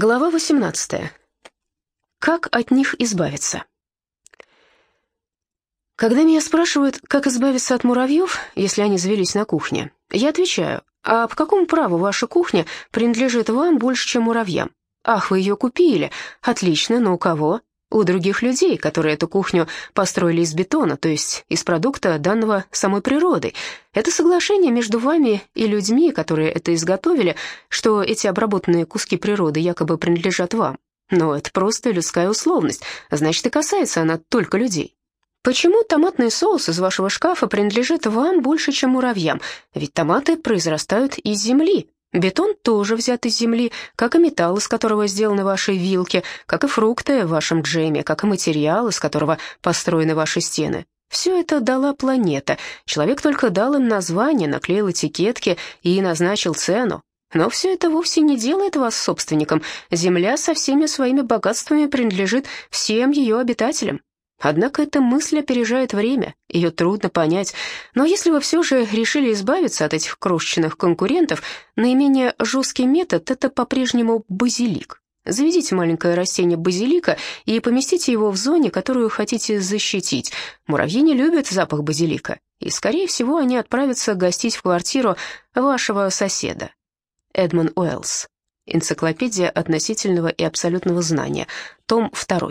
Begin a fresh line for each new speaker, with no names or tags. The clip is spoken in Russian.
Глава 18. Как от них избавиться? Когда меня спрашивают, как избавиться от муравьев, если они завелись на кухне, я отвечаю, а по какому праву ваша кухня принадлежит вам больше, чем муравьям? Ах, вы ее купили. Отлично, но у кого? У других людей, которые эту кухню построили из бетона, то есть из продукта, данного самой природой. Это соглашение между вами и людьми, которые это изготовили, что эти обработанные куски природы якобы принадлежат вам. Но это просто людская условность, значит, и касается она только людей. Почему томатный соус из вашего шкафа принадлежит вам больше, чем муравьям? Ведь томаты произрастают из земли, Бетон тоже взят из земли, как и металл, из которого сделаны ваши вилки, как и фрукты в вашем джеме, как и материал, из которого построены ваши стены. Все это дала планета. Человек только дал им название, наклеил этикетки и назначил цену. Но все это вовсе не делает вас собственником. Земля со всеми своими богатствами принадлежит всем ее обитателям. Однако эта мысль опережает время, ее трудно понять. Но если вы все же решили избавиться от этих крошечных конкурентов, наименее жесткий метод — это по-прежнему базилик. Заведите маленькое растение базилика и поместите его в зоне, которую хотите защитить. Муравьи не любят запах базилика, и, скорее всего, они отправятся гостить в квартиру вашего соседа. Эдмон Уэллс. Энциклопедия относительного и абсолютного знания. Том 2.